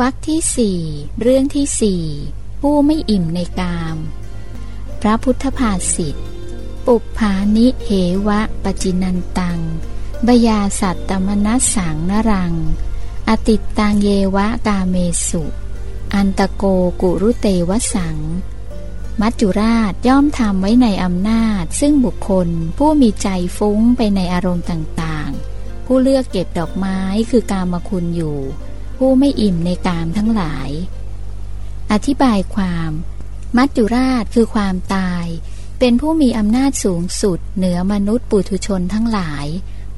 วรรคที่สี่เรื่องที่สี่ผู้ไม่อิ่มในกาม พระพุทธภาษิตปุปภานิเหวะปจินันตัง บยาสัตตมนัสสังนรัง อติตตังเยวะกาเมสุ อันตโกกุรุเตวสัง มัจจุราชย่อมทำไว้ในอำนาจ ซึ่งบุคคลผู้มีใจฟุ้งไปในอารมณ์ต่างๆ ผู้เลือกเก็บดอกไม้คือกามคุณอยู่ ผู้ไม่อิ่มในกามทั้งหลาย อธิบายความ มัจจุราชคือความตาย เป็นผู้มีอำนาจสูงสุด เหนือมนุษย์ปุถุชนทั้งหลาย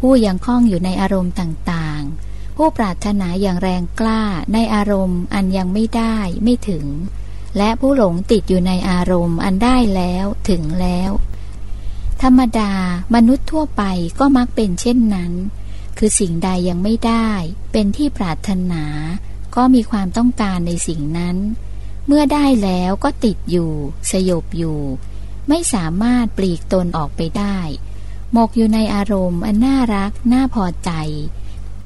ผู้ยังคล้องอยู่ในอารมณ์ต่างๆ ผู้ปรารถนาอย่างแรงกล้าในอารมณ์อันยังไม่ได้ไม่ถึง และผู้หลงติดอยู่ในอารมณ์อันได้แล้วถึงแล้ว ธรรมดามนุษย์ทั่วไปก็มักเป็นเช่นนั้น คือสิ่งใดยังไม่ได้ เป็นที่ปรารถนา ก็มีความต้องการในสิ่งนั้น เมื่อได้แล้วก็ติดอยู่ สยบอยู่ ไม่สามารถปลีกตนออกไปได้ หมกอยู่ในอารมณ์อันน่ารัก น่าพอใจ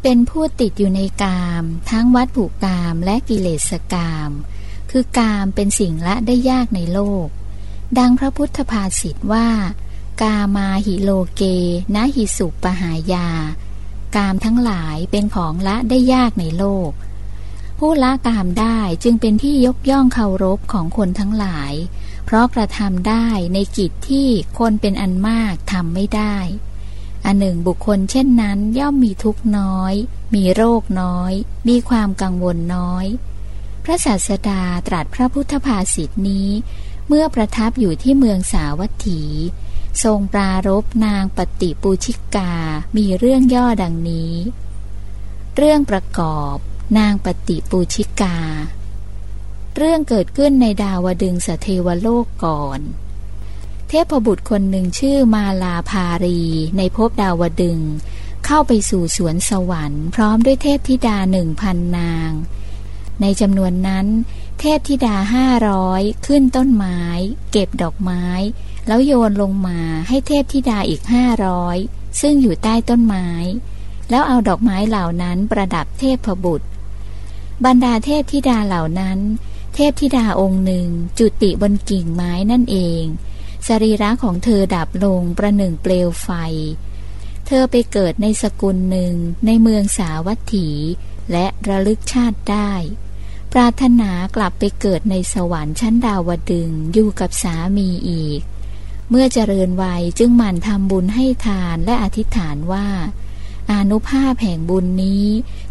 เป็นผู้ติดอยู่ในกาม ทั้งวัตถุกามและกิเลสกาม คือกามเป็นสิ่งละได้ยากในโลก ดังพระพุทธภาษิตว่ากามาหิโลเกนะหิสุปหายา กามทั้งหลายเป็นของละได้ยากในโลก ผู้ละกามได้จึงเป็นที่ยกย่องเคารพของคนทั้งหลาย เพราะกระทำได้ในกิจที่คนเป็นอันมากทำไม่ได้ อันหนึ่งบุคคลเช่นนั้นย่อมมีทุกน้อย มีโรคน้อย มีความกังวลน้อย พระศาสดาตรัสพระพุทธภาษิตนี้ เมื่อประทับอยู่ที่เมืองสาวัตถี ทรงปรารบนางปฏิปูชิกา มีเรื่องย่อดังนี้ เรื่องประกอบนางปฏิปูชิกา เรื่องเกิดขึ้นในดาวดึงสเทวโลกก่อน เทพบุตรคนหนึ่งชื่อมาลาภารีในภพดาวดึง เข้าไปสู่สวนสวรรค์พร้อมด้วยเทพธิดาหนึ่งพันนาง ในจำนวนนั้น เทพธิดาห้าร้อยขึ้นต้นไม้ เก็บดอกไม้ แล้วโยนลงมาให้เทพธิดาอีกห้าร้อยซึ่งอยู่ใต้ต้นไม้ แล้วเอาดอกไม้เหล่านั้นประดับเทพบุตร บรรดาเทพธิดาเหล่านั้น เทพธิดาองค์หนึ่งจุติบนกิ่งไม้นั่นเอง สรีระของเธอดับลงประหนึ่งเปลวไฟ เธอไปเกิดในสกุลหนึ่งในเมืองสาวัตถี และระลึกชาติได้ ปรารถนากลับไปเกิดในสวรรค์ชั้นดาวดึงอยู่กับสามีอีก เมื่อเจริญวัยจึงหมั่นทำบุญให้ทานและอธิษฐานว่าอานุภาพแห่งบุญนี้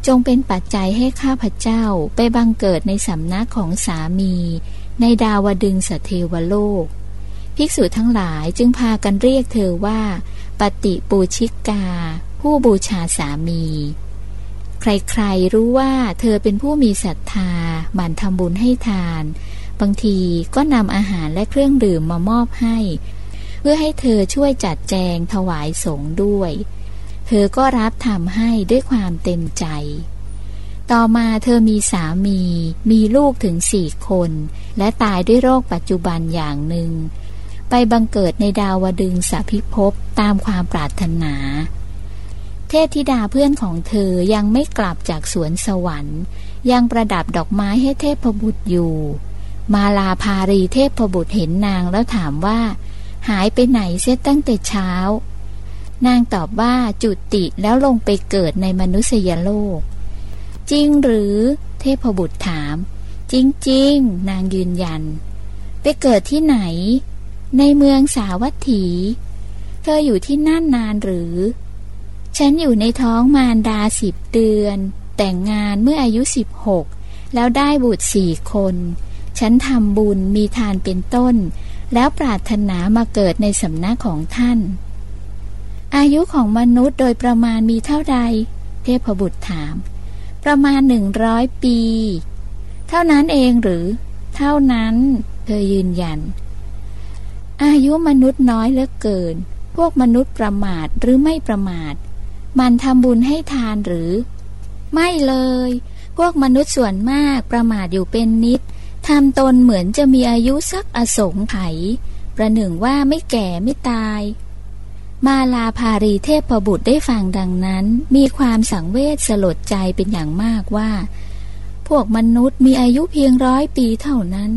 จงเป็นปัจจัยให้ข้าพเจ้าไปบังเกิดในสำนักของสามี ในดาวดึงสเทวโลก ภิกษุทั้งหลายจึงพากันเรียกเธอว่า ปฏิปูชิกา ผู้บูชาสามี ใครๆรู้ว่าเธอเป็นผู้มีศรัทธาหมั่นทำบุญให้ทาน บางทีก็นำอาหารและเครื่องดื่มมามอบให้ เพื่อให้เธอช่วยจัดแจงถวายสงฆ์ด้วย เธอก็รับทำให้ด้วยความเต็มใจ ต่อมาเธอมีสามี มีลูกถึงสี่คน และตายด้วยโรคปัจจุบันอย่างหนึ่ง ไปบังเกิดในดาวดึงสาพิภพตามความปรารถนาเทพธิดาเพื่อนของเธอยังไม่กลับจากสวนสวรรค์ ยังประดับดอกไม้ให้เทพบุตรอยู่ มาลาภารีเทพบุตรเห็นนางแล้วถามว่า หายไปไหนเสียตั้งแต่เช้า นางตอบว่าจุติแล้วลงไปเกิดในมนุษยโลก จริงหรือเทพบุตรถาม จริงๆ นางยืนยัน ไปเกิดที่ไหน ในเมืองสาวัตถี เธออยู่ที่นั่นนานหรือ ฉันอยู่ในท้องมารดาสิบเดือน แต่งงานเมื่ออายุสิบหกแล้วได้บุตรสี่คน ฉันทำบุญมีทานเป็นต้น แล้วปรารถนามาเกิดในสำนักของท่าน อายุของมนุษย์โดยประมาณมีเท่าใด เทพบุตรถาม ประมาณหนึ่งร้อยปี เท่านั้นเองหรือ เท่านั้น เธอยืนยัน อายุมนุษย์น้อยเหลือเกิน พวกมนุษย์ประมาทหรือไม่ประมาท มันทำบุญให้ทานหรือ ไม่เลย พวกมนุษย์ส่วนมากประมาทอยู่เป็นนิด ทำตนเหมือนจะมีอายุสักอสงไขยประหนึ่งว่าไม่แก่ไม่ตาย มาลาภารีเทพประบุตรได้ฟังดังนั้น มีความสังเวชสลดใจเป็นอย่างมากว่า พวกมนุษย์มีอายุเพียงร้อยปีเท่านั้น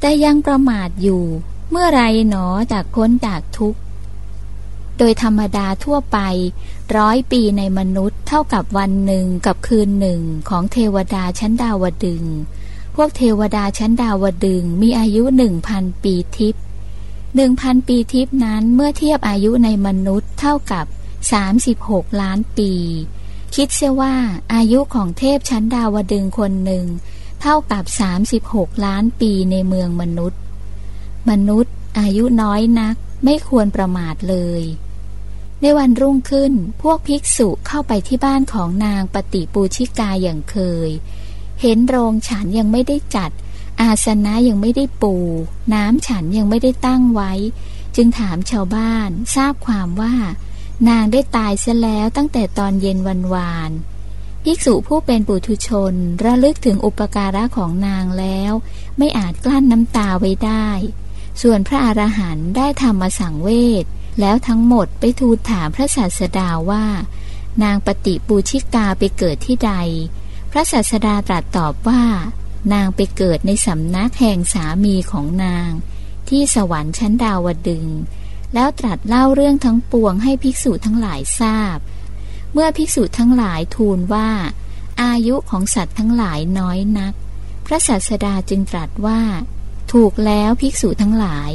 แต่ยังประมาทอยู่ เมื่อไรหนอจากพ้นจากทุกข์ โดยธรรมดาทั่วไป ร้อยปีในมนุษย์เท่ากับวันหนึ่งกับคืนหนึ่งของเทวดาชั้นดาวดึง พวกเทวดาชั้นดาวดึงมีอายุหนึ่งพันปีทิพย์หนึ่งพันปีทิพนั้นเมื่อเทียบอายุในมนุษย์เท่ากับ36ล้านปี คิดเสียว่าอายุของเทพชั้นดาวดึงคนหนึ่งเท่ากับ36ล้านปีในเมืองมนุษย์ มนุษย์อายุน้อยนักไม่ควรประมาทเลย ในวันรุ่งขึ้นพวกภิกษุเข้าไปที่บ้านของนางปฏิปูชิกาอย่างเคย เห็นโรงฉันยังไม่ได้จัด อาสนะยังไม่ได้ปู น้ำฉันยังไม่ได้ตั้งไว้ จึงถามชาวบ้านทราบความว่า นางได้ตายเสียแล้วตั้งแต่ตอนเย็นวันวานภิกษุผู้เป็นปุถุชน ระลึกถึงอุปการะของนางแล้ว ไม่อาจกลั้นน้ำตาไว้ได้ ส่วนพระอรหันต์ได้ทำมาสังเวทแล้วทั้งหมดไปทูลถามพระศาสดาว่า นางปฏิปูชิกาไปเกิดที่ใด พระศาสดาตรัสตอบว่า นางไปเกิดในสำนักแห่งสามีของนาง ที่สวรรค์ชั้นดาวดึง แล้วตรัสเล่าเรื่องทั้งปวงให้ภิกษุทั้งหลายทราบ เมื่อภิกษุทั้งหลายทูลว่า อายุของสัตว์ทั้งหลายน้อยนัก พระศาสดาจึงตรัสว่า ถูกแล้วภิกษุทั้งหลาย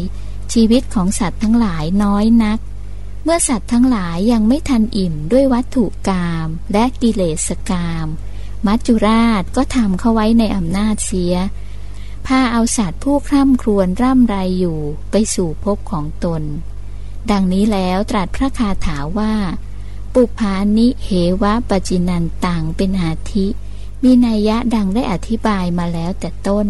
ชีวิตของสัตว์ทั้งหลายน้อยนักเมื่อสัตว์ทั้งหลายยังไม่ทันอิ่มด้วยวัตถุกรรมและกิเลสกรรม มัจจุราชก็ทำเข้าไว้ในอำนาจเสียพาเอาสัตว์ผู้คร่ำครวญร่ำไรอยู่ไปสู่ภพของตน ดังนี้แล้วตรัสพระคาถาว่า ปุพานิเหวะปจินันตังเป็นอาทิ มีนัยยะดังได้อธิบายมาแล้วแต่ต้น